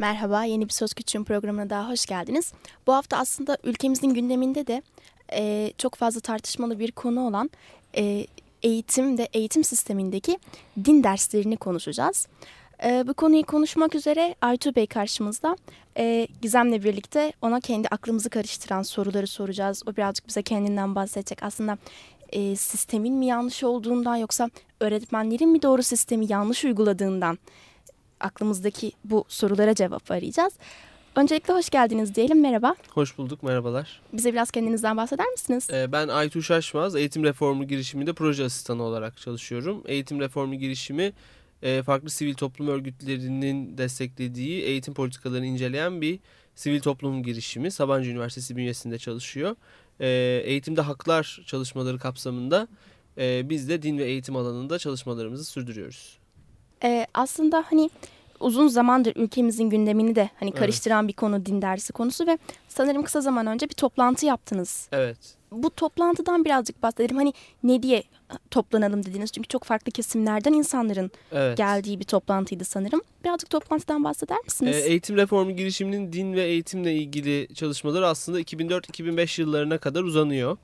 Merhaba, yeni bir Söz Küçüğün programına daha hoş geldiniz. Bu hafta aslında ülkemizin gündeminde de e, çok fazla tartışmalı bir konu olan e, eğitim ve eğitim sistemindeki din derslerini konuşacağız. E, bu konuyu konuşmak üzere Aytu Bey karşımızda. E, Gizem'le birlikte ona kendi aklımızı karıştıran soruları soracağız. O birazcık bize kendinden bahsedecek. Aslında e, sistemin mi yanlış olduğundan yoksa öğretmenlerin mi doğru sistemi yanlış uyguladığından aklımızdaki bu sorulara cevap arayacağız. Öncelikle hoş geldiniz diyelim. Merhaba. Hoş bulduk, merhabalar. Bize biraz kendinizden bahseder misiniz? Ee, ben Aytuğ Şaşmaz, Eğitim Reformu girişiminde proje asistanı olarak çalışıyorum. Eğitim Reformu girişimi e, farklı sivil toplum örgütlerinin desteklediği eğitim politikalarını inceleyen bir sivil toplum girişimi. Sabancı Üniversitesi bünyesinde çalışıyor. E, eğitimde haklar çalışmaları kapsamında e, biz de din ve eğitim alanında çalışmalarımızı sürdürüyoruz. Ee, aslında hani uzun zamandır ülkemizin gündemini de hani karıştıran evet. bir konu din dersi konusu ve sanırım kısa zaman önce bir toplantı yaptınız. Evet. Bu toplantıdan birazcık bahsedelim. Hani ne diye toplanalım dediniz? Çünkü çok farklı kesimlerden insanların evet. geldiği bir toplantıydı sanırım. Birazcık toplantıdan bahseder misiniz? Ee, eğitim reformu girişiminin din ve eğitimle ilgili çalışmaları aslında 2004-2005 yıllarına kadar uzanıyor.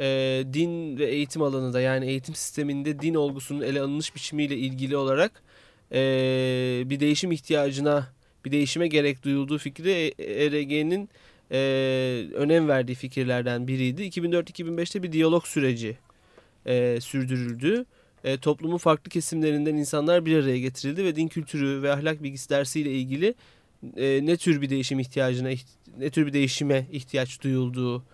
Ee, din ve eğitim alanında yani eğitim sisteminde din olgusunun ele alınış biçimiyle ilgili olarak e, bir değişim ihtiyacına, bir değişime gerek duyulduğu fikri ERG'nin e, önem verdiği fikirlerden biriydi. 2004-2005'te bir diyalog süreci e, sürdürüldü. E, toplumun farklı kesimlerinden insanlar bir araya getirildi ve din kültürü ve ahlak bilgisi dersiyle ilgili e, ne tür bir değişim ihtiyacına, ne tür bir değişime ihtiyaç duyulduğu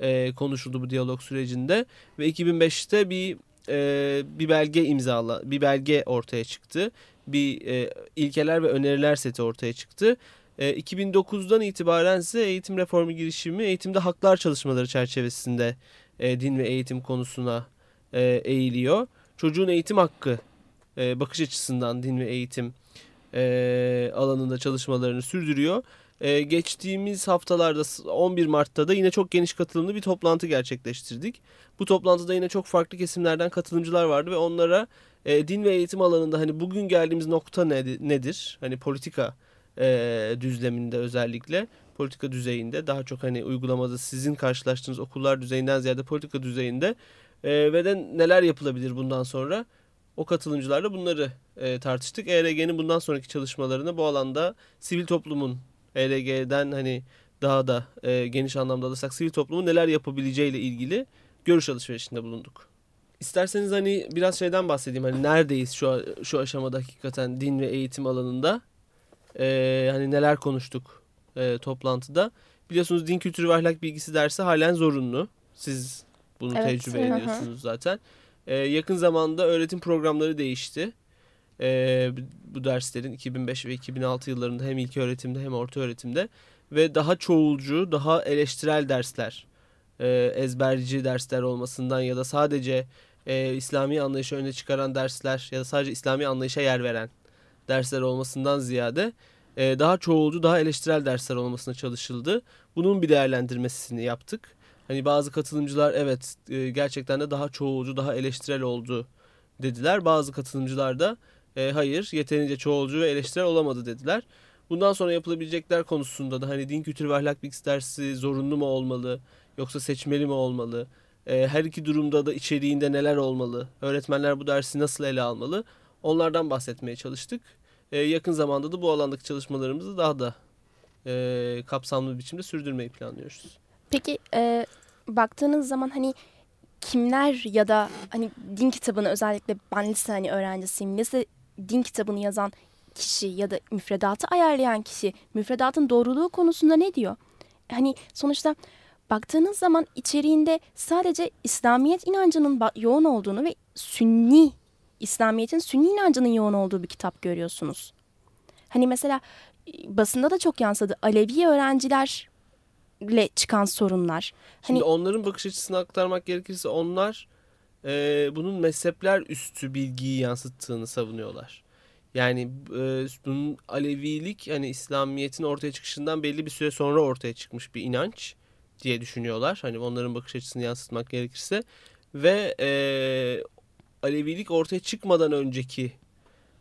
e, konuşuldu bu diyalog sürecinde ve 2005'te bir e, bir belge imzala, bir belge ortaya çıktı bir e, ilkeler ve öneriler seti ortaya çıktı. E, 2009'dan itibaren ise eğitim reformu girişimi eğitimde haklar çalışmaları çerçevesinde e, din ve eğitim konusuna e, eğiliyor. Çocuğun eğitim hakkı e, bakış açısından din ve eğitim e, alanında çalışmalarını sürdürüyor. E, geçtiğimiz haftalarda 11 Mart'ta da yine çok geniş katılımlı bir toplantı gerçekleştirdik. Bu toplantıda yine çok farklı kesimlerden katılımcılar vardı ve onlara e, din ve eğitim alanında hani bugün geldiğimiz nokta nedir? Hani politika e, düzleminde özellikle politika düzeyinde daha çok hani uygulamada sizin karşılaştığınız okullar düzeyinden ziyade politika düzeyinde e, ve de neler yapılabilir bundan sonra o katılımcılarla bunları e, tartıştık. ERG'nin bundan sonraki çalışmalarını bu alanda sivil toplumun ERG'den hani daha da e, geniş anlamda alırsak sivil toplumun neler yapabileceğiyle ilgili görüş alışverişinde bulunduk. İsterseniz hani biraz şeyden bahsedeyim. Hani neredeyiz şu şu aşamada hakikaten din ve eğitim alanında? Ee, hani neler konuştuk e, toplantıda? Biliyorsunuz din kültürü ve ahlak bilgisi dersi halen zorunlu. Siz bunu evet. tecrübe ediyorsunuz zaten. Ee, yakın zamanda öğretim programları değişti. Ee, bu derslerin 2005 ve 2006 yıllarında hem ilk öğretimde hem orta öğretimde ve daha çoğulcu, daha eleştirel dersler, e, ezberci dersler olmasından ya da sadece e, İslami anlayışı öne çıkaran dersler ya da sadece İslami anlayışa yer veren dersler olmasından ziyade e, daha çoğulcu, daha eleştirel dersler olmasına çalışıldı. Bunun bir değerlendirmesini yaptık. Hani bazı katılımcılar evet e, gerçekten de daha çoğulcu, daha eleştirel oldu dediler. Bazı katılımcılar da e, hayır yeterince çoğulcu ve eleştirel olamadı dediler. Bundan sonra yapılabilecekler konusunda da hani din kültürü ve ahlak bilgisi dersi zorunlu mu olmalı yoksa seçmeli mi olmalı? E, her iki durumda da içeriğinde neler olmalı? Öğretmenler bu dersi nasıl ele almalı? Onlardan bahsetmeye çalıştık. E, yakın zamanda da bu alandaki çalışmalarımızı daha da e, kapsamlı bir biçimde sürdürmeyi planlıyoruz. Peki e, baktığınız zaman hani kimler ya da hani din kitabını özellikle ben lise hani öğrencisiyim. Lise din kitabını yazan kişi ya da müfredatı ayarlayan kişi müfredatın doğruluğu konusunda ne diyor? Hani sonuçta baktığınız zaman içeriğinde sadece İslamiyet inancının yoğun olduğunu ve Sünni, İslamiyet'in Sünni inancının yoğun olduğu bir kitap görüyorsunuz. Hani mesela e, basında da çok yansıdı. Alevi öğrencilerle çıkan sorunlar. Hani Şimdi onların bakış açısını aktarmak gerekirse onlar e, bunun mezhepler üstü bilgiyi yansıttığını savunuyorlar. Yani e, bunun Alevilik hani İslamiyet'in ortaya çıkışından belli bir süre sonra ortaya çıkmış bir inanç diye düşünüyorlar. Hani onların bakış açısını yansıtmak gerekirse ve e, Alevilik ortaya çıkmadan önceki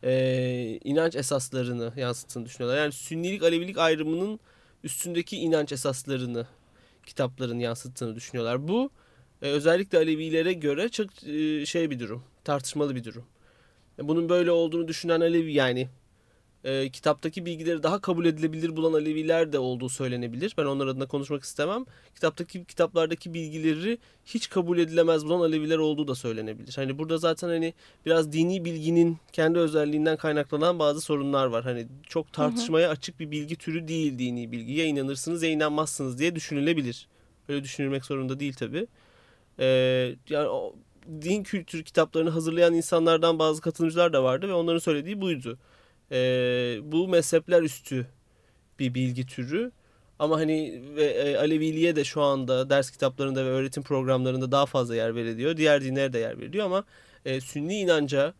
e, inanç esaslarını yansıttığını düşünüyorlar. Yani Sünnilik Alevilik ayrımının üstündeki inanç esaslarını kitapların yansıttığını düşünüyorlar. Bu e, özellikle Alevilere göre çok e, şey bir durum, tartışmalı bir durum. E, bunun böyle olduğunu düşünen Alevi yani e, kitaptaki bilgileri daha kabul edilebilir bulan Aleviler de olduğu söylenebilir. Ben onlar adına konuşmak istemem. Kitaptaki kitaplardaki bilgileri hiç kabul edilemez bulan Aleviler olduğu da söylenebilir. Hani burada zaten hani biraz dini bilginin kendi özelliğinden kaynaklanan bazı sorunlar var. Hani çok tartışmaya açık bir bilgi türü değil dini bilgi. Ya inanırsınız ya inanmazsınız diye düşünülebilir. Öyle düşünülmek zorunda değil tabii. Ee, yani o, din kültürü kitaplarını hazırlayan insanlardan bazı katılımcılar da vardı ve onların söylediği buydu e, bu mezhepler üstü bir bilgi türü. Ama hani ve e, Aleviliğe de şu anda ders kitaplarında ve öğretim programlarında daha fazla yer veriliyor. Diğer dinlere de yer veriliyor ama e, Sünni inanca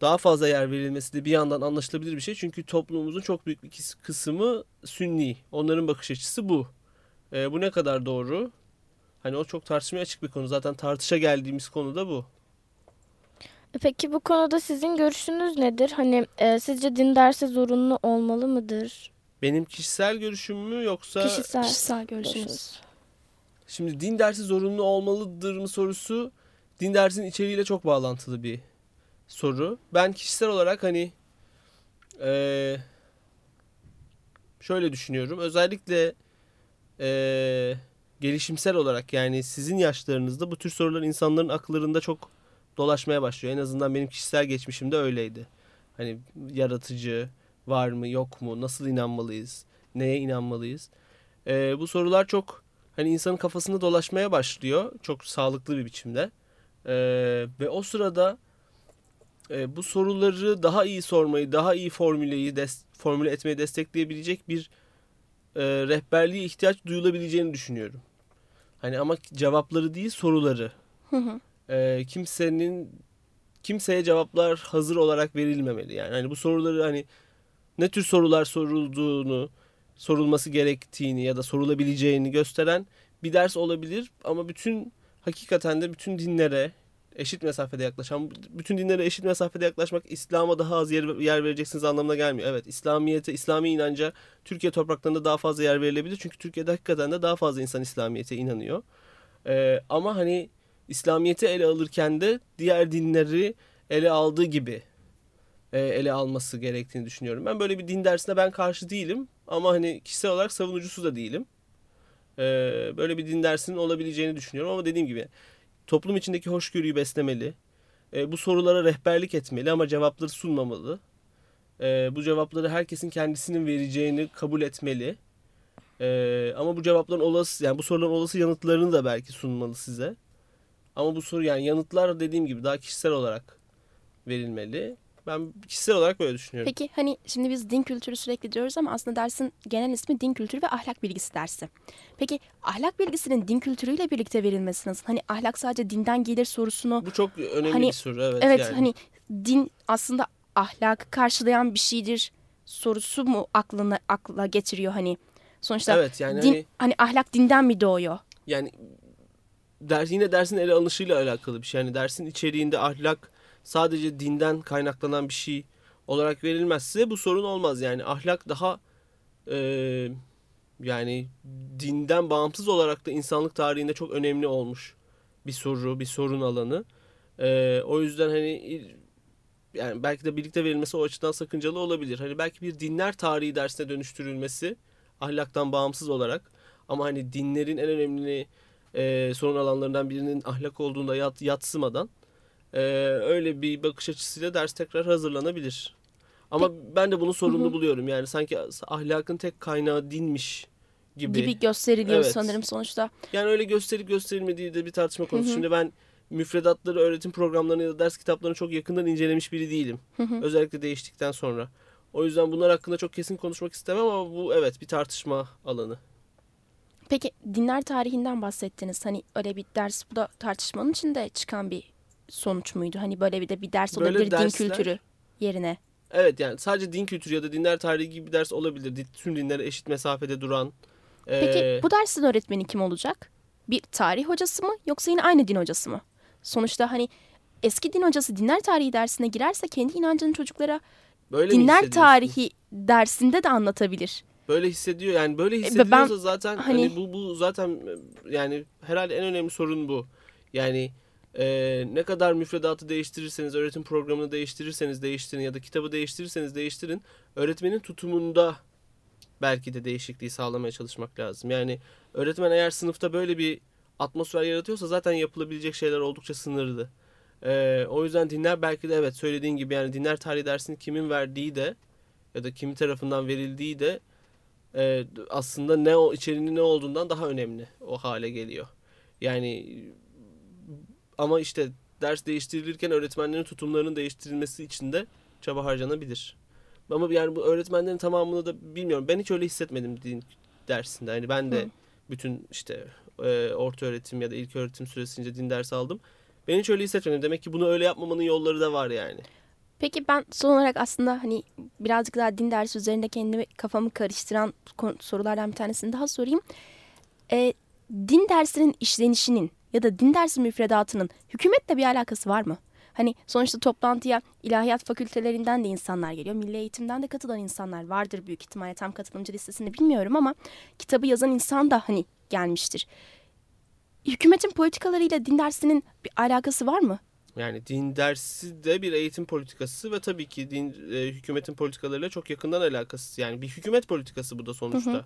daha fazla yer verilmesi de bir yandan anlaşılabilir bir şey. Çünkü toplumumuzun çok büyük bir kısmı Sünni. Onların bakış açısı bu. E, bu ne kadar doğru? Hani o çok tartışmaya açık bir konu. Zaten tartışa geldiğimiz konu da bu. Peki bu konuda sizin görüşünüz nedir? Hani e, sizce din dersi zorunlu olmalı mıdır? Benim kişisel görüşüm mü yoksa kişisel, kişisel görüşünüz? Şimdi din dersi zorunlu olmalıdır mı sorusu din dersinin içeriğiyle çok bağlantılı bir soru. Ben kişisel olarak hani ee, şöyle düşünüyorum. Özellikle ee, gelişimsel olarak yani sizin yaşlarınızda bu tür sorular insanların akıllarında çok dolaşmaya başlıyor. En azından benim kişisel geçmişimde öyleydi. Hani yaratıcı var mı yok mu nasıl inanmalıyız neye inanmalıyız. Ee, bu sorular çok hani insanın kafasında dolaşmaya başlıyor çok sağlıklı bir biçimde. Ee, ve o sırada e, bu soruları daha iyi sormayı daha iyi formüleyi des, formüle etmeyi destekleyebilecek bir e, rehberliğe ihtiyaç duyulabileceğini düşünüyorum. Hani ama cevapları değil soruları. Hı hı e, kimsenin kimseye cevaplar hazır olarak verilmemeli. Yani hani bu soruları hani ne tür sorular sorulduğunu, sorulması gerektiğini ya da sorulabileceğini gösteren bir ders olabilir ama bütün hakikaten de bütün dinlere eşit mesafede yaklaşan, bütün dinlere eşit mesafede yaklaşmak İslam'a daha az yer, yer vereceksiniz anlamına gelmiyor. Evet İslamiyete, İslami inanca Türkiye topraklarında daha fazla yer verilebilir. Çünkü Türkiye'de hakikaten de daha fazla insan İslamiyete inanıyor. Ee, ama hani İslamiyet'i ele alırken de diğer dinleri ele aldığı gibi e, ele alması gerektiğini düşünüyorum. Ben böyle bir din dersine ben karşı değilim ama hani kişisel olarak savunucusu da değilim. E, böyle bir din dersinin olabileceğini düşünüyorum ama dediğim gibi toplum içindeki hoşgörüyü beslemeli. E, bu sorulara rehberlik etmeli ama cevapları sunmamalı. bu cevapları herkesin kendisinin vereceğini kabul etmeli. ama bu cevapların olası yani bu soruların olası yanıtlarını da belki sunmalı size. Ama bu soru yani yanıtlar dediğim gibi daha kişisel olarak verilmeli. Ben kişisel olarak böyle düşünüyorum. Peki hani şimdi biz din kültürü sürekli diyoruz ama aslında dersin genel ismi din kültürü ve ahlak bilgisi dersi. Peki ahlak bilgisinin din kültürüyle birlikte verilmesi nasıl? Hani ahlak sadece dinden gelir sorusunu... Bu çok önemli hani, bir soru evet. Evet yani. hani din aslında ahlakı karşılayan bir şeydir sorusu mu aklına akla getiriyor hani? Sonuçta evet, yani din, hani, hani ahlak dinden mi doğuyor? Yani ders, yine dersin ele alışıyla alakalı bir şey. Yani dersin içeriğinde ahlak sadece dinden kaynaklanan bir şey olarak verilmezse bu sorun olmaz. Yani ahlak daha e, yani dinden bağımsız olarak da insanlık tarihinde çok önemli olmuş bir soru, bir sorun alanı. E, o yüzden hani yani belki de birlikte verilmesi o açıdan sakıncalı olabilir. Hani belki bir dinler tarihi dersine dönüştürülmesi ahlaktan bağımsız olarak ama hani dinlerin en önemli e, sorun alanlarından birinin ahlak olduğunda yat, yatsımadan e, öyle bir bakış açısıyla ders tekrar hazırlanabilir. Ama Peki. ben de bunu sorunlu Hı-hı. buluyorum. Yani sanki ahlakın tek kaynağı dinmiş gibi. Gibi gösteriliyor evet. sanırım sonuçta. Yani öyle gösterip gösterilmediği de bir tartışma konusu. Hı-hı. Şimdi ben müfredatları, öğretim programlarını ya da ders kitaplarını çok yakından incelemiş biri değilim. Hı-hı. Özellikle değiştikten sonra. O yüzden bunlar hakkında çok kesin konuşmak istemem ama bu evet bir tartışma alanı. Peki dinler tarihinden bahsettiniz. Hani öyle bir ders bu da tartışmanın içinde çıkan bir sonuç muydu? Hani böyle bir de bir ders böyle olabilir dersler, din kültürü yerine. Evet yani sadece din kültürü ya da dinler tarihi gibi bir ders olabilir. Tüm dinlere eşit mesafede duran. Peki ee... bu dersin öğretmeni kim olacak? Bir tarih hocası mı yoksa yine aynı din hocası mı? Sonuçta hani eski din hocası dinler tarihi dersine girerse kendi inancını çocuklara Böyle dinler tarihi dersinde de anlatabilir. Böyle hissediyor yani böyle ben- hissediyorsa zaten hani, hani- bu bu zaten e, yani herhalde en önemli sorun bu. Yani e, ne kadar müfredatı değiştirirseniz, öğretim programını değiştirirseniz değiştirin ya da kitabı değiştirirseniz değiştirin, öğretmenin tutumunda belki de değişikliği sağlamaya çalışmak lazım. Yani öğretmen eğer sınıfta böyle bir atmosfer yaratıyorsa zaten yapılabilecek şeyler oldukça sınırlı. E, o yüzden dinler belki de evet söylediğin gibi yani dinler tarihi dersini kimin verdiği de ya da kimin tarafından verildiği de e, aslında ne o içeriğinin ne olduğundan daha önemli o hale geliyor. Yani ama işte ders değiştirilirken öğretmenlerin tutumlarının değiştirilmesi için de çaba harcanabilir. Ama yani bu öğretmenlerin tamamını da bilmiyorum. Ben hiç öyle hissetmedim din dersinde. Yani ben de Hı. bütün işte e, orta öğretim ya da ilk öğretim süresince din dersi aldım. Ben hiç öyle hissetmedim. Demek ki bunu öyle yapmamanın yolları da var yani. Peki ben son olarak aslında hani birazcık daha din dersi üzerinde kendimi kafamı karıştıran sorulardan bir tanesini daha sorayım. Ee, din dersinin işlenişinin ya da din dersi müfredatının hükümetle bir alakası var mı? Hani sonuçta toplantıya ilahiyat fakültelerinden de insanlar geliyor. Milli eğitimden de katılan insanlar vardır büyük ihtimalle. Tam katılımcı listesini bilmiyorum ama kitabı yazan insan da hani gelmiştir. Hükümetin politikalarıyla din dersinin bir alakası var mı? Yani din dersi de bir eğitim politikası ve tabii ki din e, hükümetin politikalarıyla çok yakından alakası. Yani bir hükümet politikası bu da sonuçta. Hı hı.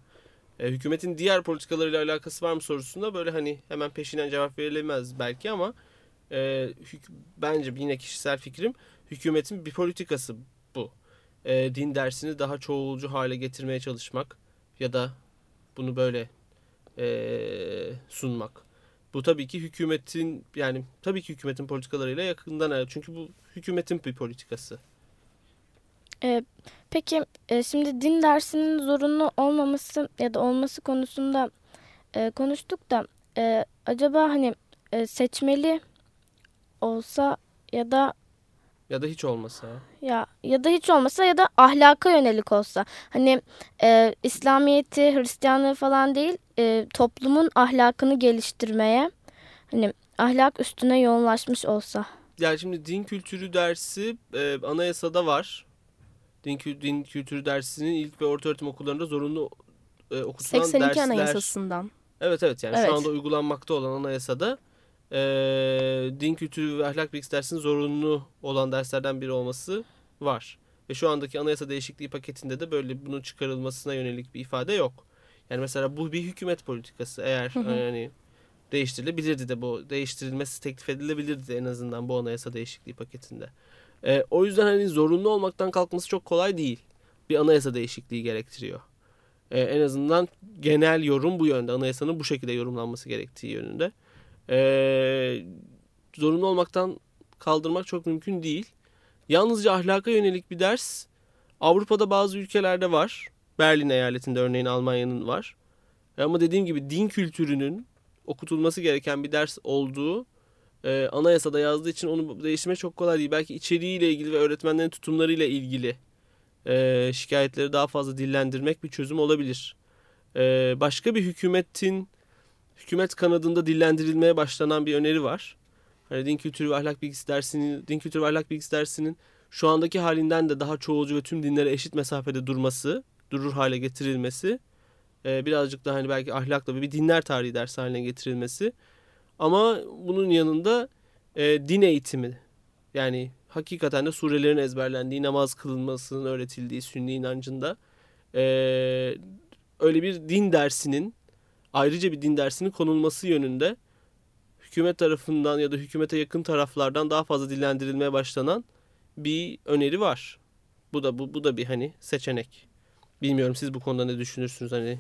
E, hükümetin diğer politikalarıyla alakası var mı sorusunda böyle hani hemen peşinden cevap verilemez belki ama e, bence yine kişisel fikrim hükümetin bir politikası bu. E, din dersini daha çoğulcu hale getirmeye çalışmak ya da bunu böyle e, sunmak. Bu tabii ki hükümetin yani tabii ki hükümetin politikalarıyla yakından. Çünkü bu hükümetin bir politikası. Ee, peki e, şimdi din dersinin zorunlu olmaması ya da olması konusunda e, konuştuk da e, acaba hani e, seçmeli olsa ya da Ya da hiç olmasa. ya ya da hiç olmasa ya da ahlaka yönelik olsa hani e, İslamiyeti, Hristiyanlığı falan değil e, toplumun ahlakını geliştirmeye hani ahlak üstüne yoğunlaşmış olsa. Yani şimdi din kültürü dersi e, anayasada var. Din, din kültürü dersinin ilk ve orta öğretim okullarında zorunlu e, okutulan 82 dersler. Anayasası'ndan. Evet evet yani Evet. şu anda uygulanmakta olan anayasada e, din kültürü ve ahlak bilgisi dersinin zorunlu olan derslerden biri olması var. Ve şu andaki anayasa değişikliği paketinde de böyle bunun çıkarılmasına yönelik bir ifade yok. Yani mesela bu bir hükümet politikası. Eğer Hı hı. yani değiştirilebilirdi de bu değiştirilmesi teklif edilebilirdi en azından bu anayasa değişikliği paketinde. E, o yüzden hani zorunlu olmaktan kalkması çok kolay değil. Bir anayasa değişikliği gerektiriyor. E, en azından genel yorum bu yönde. Anayasanın bu şekilde yorumlanması gerektiği yönünde. E, zorunlu olmaktan kaldırmak çok mümkün değil. Yalnızca ahlaka yönelik bir ders Avrupa'da bazı ülkelerde var. Berlin eyaletinde örneğin Almanya'nın var. Ama dediğim gibi din kültürünün okutulması gereken bir ders olduğu e, anayasada yazdığı için onu değiştirmek çok kolay değil. Belki içeriğiyle ilgili ve öğretmenlerin tutumlarıyla ilgili e, şikayetleri daha fazla dillendirmek bir çözüm olabilir. E, başka bir hükümetin hükümet kanadında dillendirilmeye başlanan bir öneri var. Hani din kültürü ve ahlak bilgisi dersinin din kültürü ve ahlak bilgisi dersinin şu andaki halinden de daha çoğulcu ve tüm dinlere eşit mesafede durması, durur hale getirilmesi, e, birazcık daha hani belki ahlakla bir dinler tarihi dersi haline getirilmesi. Ama bunun yanında e, din eğitimi yani hakikaten de surelerin ezberlendiği, namaz kılınmasının öğretildiği sünni inancında e, öyle bir din dersinin ayrıca bir din dersinin konulması yönünde hükümet tarafından ya da hükümete yakın taraflardan daha fazla dillendirilmeye başlanan bir öneri var. Bu da bu, bu da bir hani seçenek. Bilmiyorum siz bu konuda ne düşünürsünüz hani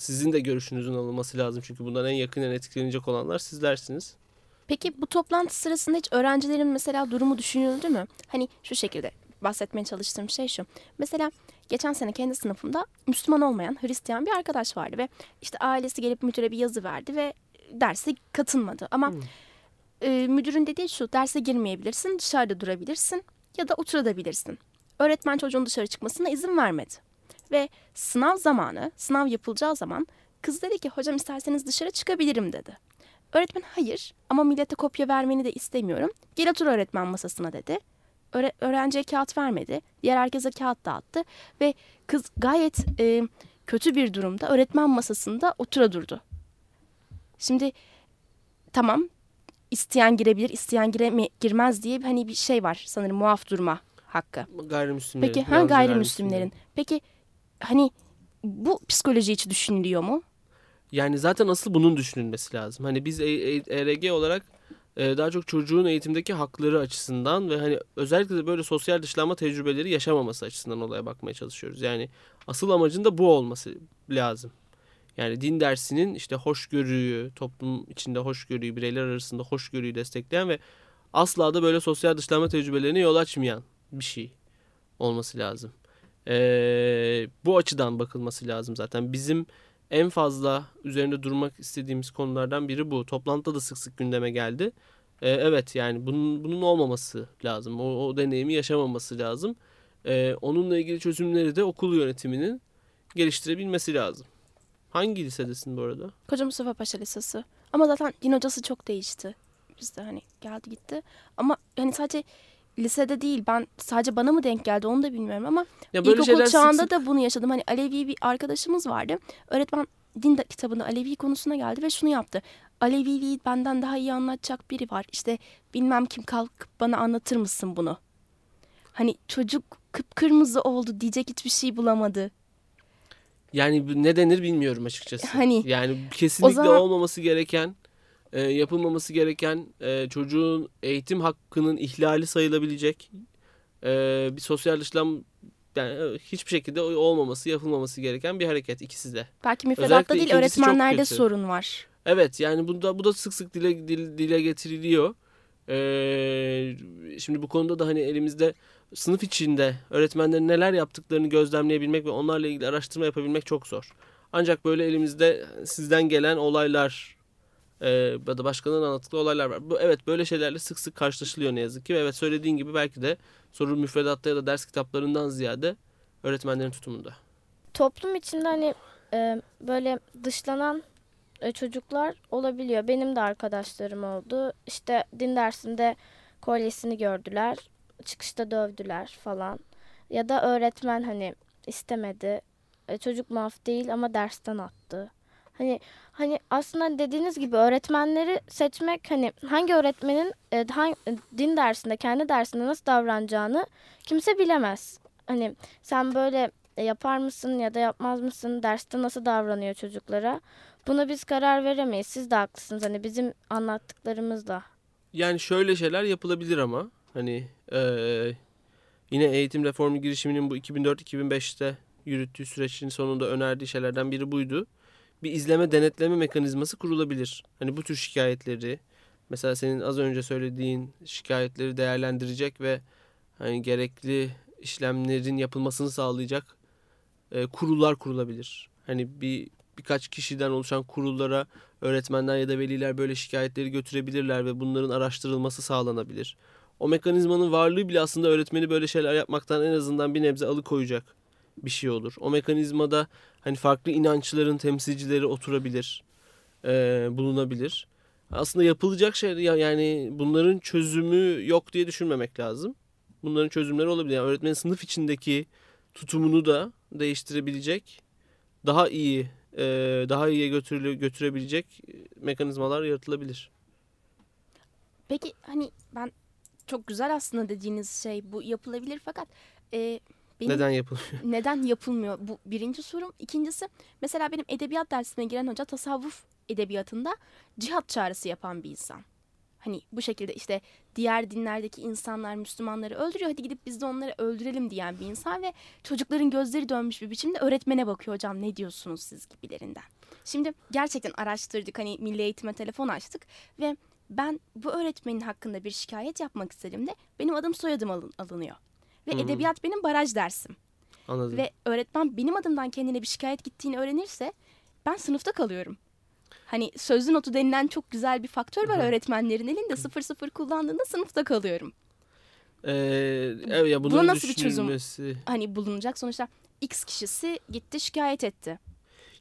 sizin de görüşünüzün alınması lazım çünkü bundan en yakından etkilenecek olanlar sizlersiniz. Peki bu toplantı sırasında hiç öğrencilerin mesela durumu düşünüldü mü? Hani şu şekilde bahsetmeye çalıştığım şey şu. Mesela geçen sene kendi sınıfımda Müslüman olmayan Hristiyan bir arkadaş vardı ve işte ailesi gelip müdüre bir yazı verdi ve derse katılmadı. Ama Hmm. e, müdürün dediği şu derse girmeyebilirsin, dışarıda durabilirsin ya da oturabilirsin. Öğretmen çocuğun dışarı çıkmasına izin vermedi. Ve sınav zamanı, sınav yapılacağı zaman kız dedi ki hocam isterseniz dışarı çıkabilirim dedi. Öğretmen hayır ama millete kopya vermeni de istemiyorum. Gel otur öğretmen masasına dedi. Öğre- öğrenciye kağıt vermedi. Diğer herkese kağıt dağıttı. Ve kız gayet e, kötü bir durumda öğretmen masasında otura durdu. Şimdi tamam isteyen girebilir, isteyen gireme, girmez diye hani bir şey var sanırım muaf durma hakkı. Gayrimüslimlerin. Peki ha gayrimüslimlerin. Peki hani bu psikoloji içi düşünülüyor mu? Yani zaten asıl bunun düşünülmesi lazım. Hani biz E- E- ERG olarak e, daha çok çocuğun eğitimdeki hakları açısından ve hani özellikle de böyle sosyal dışlanma tecrübeleri yaşamaması açısından olaya bakmaya çalışıyoruz. Yani asıl amacın da bu olması lazım. Yani din dersinin işte hoşgörüyü, toplum içinde hoşgörüyü, bireyler arasında hoşgörüyü destekleyen ve asla da böyle sosyal dışlanma tecrübelerine yol açmayan bir şey olması lazım. Ee, bu açıdan bakılması lazım zaten. Bizim en fazla üzerinde durmak istediğimiz konulardan biri bu. Toplantıda da sık sık gündeme geldi. Ee, evet yani bunun, bunun olmaması lazım. O, o deneyimi yaşamaması lazım. Ee, onunla ilgili çözümleri de okul yönetiminin geliştirebilmesi lazım. Hangi lisedesin bu arada? Koca Mustafa Paşa Lisesi. Ama zaten din hocası çok değişti. Bizde hani geldi gitti. Ama hani sadece lisede değil ben sadece bana mı denk geldi onu da bilmiyorum ama Ya İlkokul sık çağında da bunu yaşadım. Hani Alevi bir arkadaşımız vardı. Öğretmen din kitabında Alevi konusuna geldi ve şunu yaptı. Aleviliği benden daha iyi anlatacak biri var. İşte bilmem kim kalkıp bana anlatır mısın bunu? Hani çocuk kıpkırmızı oldu diyecek hiçbir şey bulamadı. Yani ne denir bilmiyorum açıkçası. Hani Yani kesinlikle zaman- olmaması gereken, e, yapılmaması gereken e, çocuğun eğitim hakkının ihlali sayılabilecek e, bir sosyal dışlam yani e, hiçbir şekilde olmaması, yapılmaması gereken bir hareket ikisi de. belki müfredatta değil öğretmenlerde sorun var. Evet yani bu da bu da sık sık dile dil- dile getiriliyor. Ee, şimdi bu konuda da hani elimizde sınıf içinde öğretmenlerin neler yaptıklarını gözlemleyebilmek ve onlarla ilgili araştırma yapabilmek çok zor. Ancak böyle elimizde sizden gelen olaylar e, ya da başkalarının anlattığı olaylar var. Bu, evet böyle şeylerle sık sık karşılaşılıyor ne yazık ki. Ve evet söylediğin gibi belki de sorun müfredatta ya da ders kitaplarından ziyade öğretmenlerin tutumunda. Toplum içinde hani e, böyle dışlanan e, çocuklar olabiliyor. Benim de arkadaşlarım oldu. İşte din dersinde kolyesini gördüler. Çıkışta dövdüler falan. Ya da öğretmen hani istemedi. E, çocuk muaf değil ama dersten attı. Hani hani aslında dediğiniz gibi öğretmenleri seçmek hani hangi öğretmenin e, hangi, din dersinde kendi dersinde nasıl davranacağını kimse bilemez. Hani sen böyle e, yapar mısın ya da yapmaz mısın? Derste nasıl davranıyor çocuklara? Buna biz karar veremeyiz. Siz de haklısınız. Hani bizim anlattıklarımızla. Yani şöyle şeyler yapılabilir ama hani eee, yine eğitim reformu girişiminin bu 2004-2005'te yürüttüğü sürecin sonunda önerdiği şeylerden biri buydu. Bir izleme denetleme mekanizması kurulabilir. Hani bu tür şikayetleri mesela senin az önce söylediğin şikayetleri değerlendirecek ve hani gerekli işlemlerin yapılmasını sağlayacak e, kurullar kurulabilir. Hani bir birkaç kişiden oluşan kurullara öğretmenler ya da veliler böyle şikayetleri götürebilirler ve bunların araştırılması sağlanabilir. O mekanizmanın varlığı bile aslında öğretmeni böyle şeyler yapmaktan en azından bir nebze alıkoyacak bir şey olur. O mekanizmada hani farklı inançların temsilcileri oturabilir, e, bulunabilir. Aslında yapılacak şey ya- yani bunların çözümü yok diye düşünmemek lazım. Bunların çözümleri olabilir. Yani öğretmenin sınıf içindeki tutumunu da değiştirebilecek, daha iyi, e, daha iyiye götürülü, götürebilecek mekanizmalar yaratılabilir. Peki hani ben çok güzel aslında dediğiniz şey bu yapılabilir fakat e, benim Neden yapılıyor? neden yapılmıyor? Bu birinci sorum. İkincisi mesela benim edebiyat dersine giren hoca tasavvuf edebiyatında cihat çağrısı yapan bir insan. Hani bu şekilde işte diğer dinlerdeki insanlar Müslümanları öldürüyor. Hadi gidip biz de onları öldürelim diyen bir insan ve çocukların gözleri dönmüş bir biçimde öğretmene bakıyor hocam ne diyorsunuz siz gibilerinden. Şimdi gerçekten araştırdık hani milli eğitime telefon açtık ve ben bu öğretmenin hakkında bir şikayet yapmak istediğimde benim adım soyadım alın, alınıyor. Ve Hı hı. edebiyat benim baraj dersim. Anladım. Ve öğretmen benim adımdan kendine bir şikayet gittiğini öğrenirse ben sınıfta kalıyorum. Hani sözlü notu denilen çok güzel bir faktör var Hı öğretmenlerin elinde sıfır sıfır kullandığında sınıfta kalıyorum. Ee, evet ya bunun Buna nasıl bir çözüm? Hani bulunacak sonuçta X kişisi gitti şikayet etti.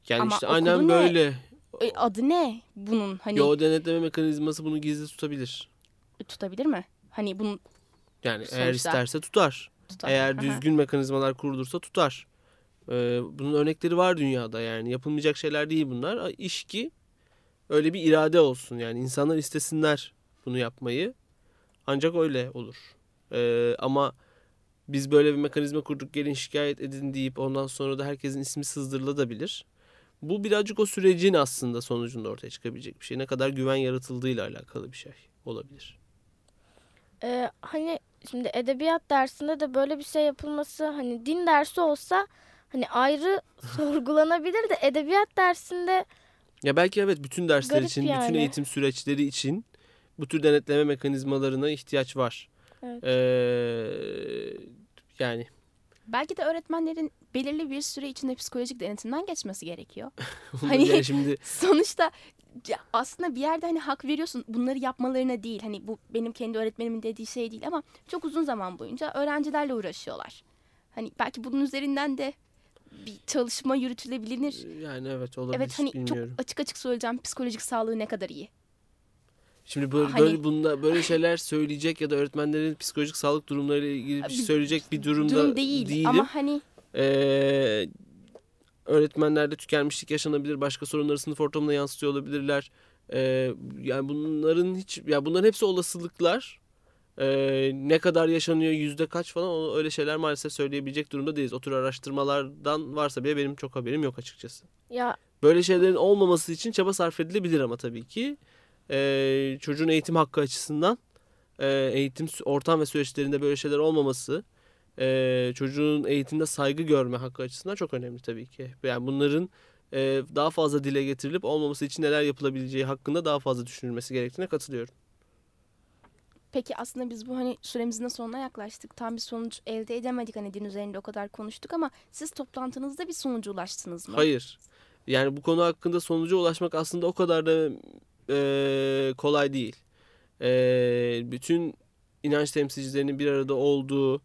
Yani Ama işte aynen ne? böyle E, adı ne bunun? Hani Ya o denetleme mekanizması bunu gizli tutabilir. tutabilir mi? Hani bunu Yani eğer Sonuçta- isterse tutar. tutar. Eğer Aha. düzgün mekanizmalar kurulursa tutar. Ee, bunun örnekleri var dünyada yani yapılmayacak şeyler değil bunlar. İş ki öyle bir irade olsun yani insanlar istesinler bunu yapmayı. Ancak öyle olur. Ee, ama biz böyle bir mekanizma kurduk gelin şikayet edin deyip ondan sonra da herkesin ismi sızdırılabilir. Bu birazcık o sürecin aslında sonucunda ortaya çıkabilecek bir şey. Ne kadar güven yaratıldığıyla alakalı bir şey olabilir. Ee, hani şimdi edebiyat dersinde de böyle bir şey yapılması hani din dersi olsa hani ayrı sorgulanabilir de edebiyat dersinde Ya belki evet bütün dersler Garip için, bütün yani. eğitim süreçleri için bu tür denetleme mekanizmalarına ihtiyaç var. Evet. Ee, yani Belki de öğretmenlerin belirli bir süre içinde psikolojik denetimden geçmesi gerekiyor. Hani- yani şimdi Sonuçta aslında bir yerde hani hak veriyorsun bunları yapmalarına değil. Hani bu benim kendi öğretmenimin dediği şey değil ama çok uzun zaman boyunca öğrencilerle uğraşıyorlar. Hani belki bunun üzerinden de bir çalışma yürütülebilir. yani evet olabilir Evet hani bilmiyorum. çok açık açık söyleyeceğim psikolojik sağlığı ne kadar iyi. Şimdi böyle, hani- böyle bunda böyle şeyler söyleyecek ya da öğretmenlerin psikolojik sağlık durumlarıyla ilgili bir şey söyleyecek bir durumda Durum değil değilim. ama hani Ee, öğretmenlerde tükenmişlik yaşanabilir, başka sorunları sınıf ortamına yansıtıyor olabilirler. Ee, yani bunların hiç, ya bunların hepsi olasılıklar. Ee, ne kadar yaşanıyor, yüzde kaç falan öyle şeyler maalesef söyleyebilecek durumda değiliz. O tür araştırmalardan varsa bile benim çok haberim yok açıkçası. ya Böyle şeylerin olmaması için çaba sarf edilebilir ama tabii ki. Ee, çocuğun eğitim hakkı açısından e, eğitim ortam ve süreçlerinde böyle şeyler olmaması e, çocuğun eğitimde saygı görme hakkı açısından çok önemli tabii ki. Yani bunların e, daha fazla dile getirilip olmaması için neler yapılabileceği hakkında daha fazla düşünülmesi gerektiğine katılıyorum. peki aslında biz bu hani süremizin sonuna yaklaştık. Tam bir sonuç elde edemedik hani din üzerinde o kadar konuştuk ama siz toplantınızda bir sonuca ulaştınız mı? Hayır. Yani bu konu hakkında sonuca ulaşmak aslında o kadar da e, kolay değil. E, bütün inanç temsilcilerinin bir arada olduğu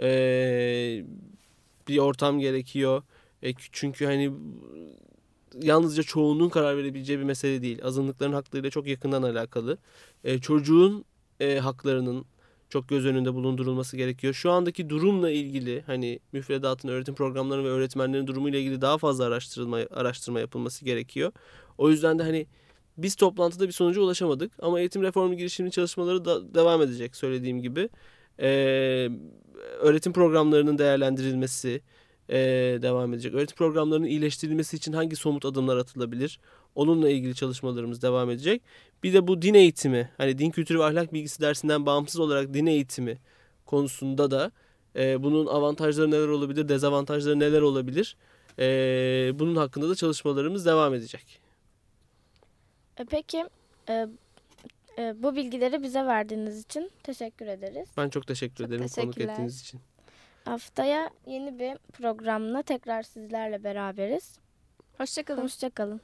e, bir ortam gerekiyor. E, çünkü hani yalnızca çoğunluğun karar verebileceği bir mesele değil. Azınlıkların haklarıyla çok yakından alakalı. E, çocuğun e, haklarının çok göz önünde bulundurulması gerekiyor. Şu andaki durumla ilgili hani müfredatın, öğretim programlarının ve öğretmenlerin durumuyla ilgili daha fazla araştırma araştırma yapılması gerekiyor. O yüzden de hani biz toplantıda bir sonuca ulaşamadık ama eğitim reformu girişiminin çalışmaları da devam edecek söylediğim gibi. Ee, öğretim programlarının değerlendirilmesi ee, devam edecek. Öğretim programlarının iyileştirilmesi için hangi somut adımlar atılabilir? Onunla ilgili çalışmalarımız devam edecek. Bir de bu din eğitimi, hani din kültürü ve ahlak bilgisi dersinden bağımsız olarak din eğitimi konusunda da e, bunun avantajları neler olabilir, dezavantajları neler olabilir? E, bunun hakkında da çalışmalarımız devam edecek. e, peki e, bu bilgileri bize verdiğiniz için teşekkür ederiz. Ben çok teşekkür Çok ederim konuk ettiğiniz için. Haftaya yeni bir programla tekrar sizlerle beraberiz. Hoşçakalın. Hoşçakalın.